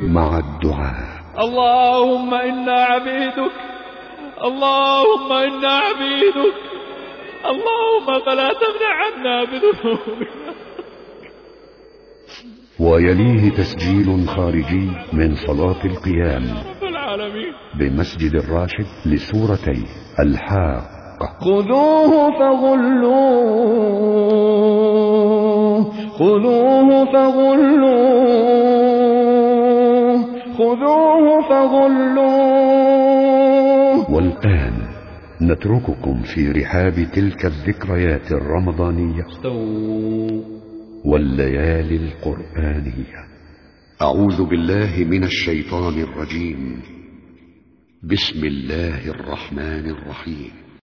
مع الدعاء. اللهم إنا عبيدك اللهم إنا عبيدك اللهم فلا تمنع عنا بذنوبنا. ويليه تسجيل خارجي من صلاة القيام بمسجد الراشد لسورتي الحاقة. خذوه فغلوه خذوه فغلوه. خذوه فغلوه. والآن نترككم في رحاب تلك الذكريات الرمضانية استووا. والليالي القرآنية. أعوذ بالله من الشيطان الرجيم. بسم الله الرحمن الرحيم.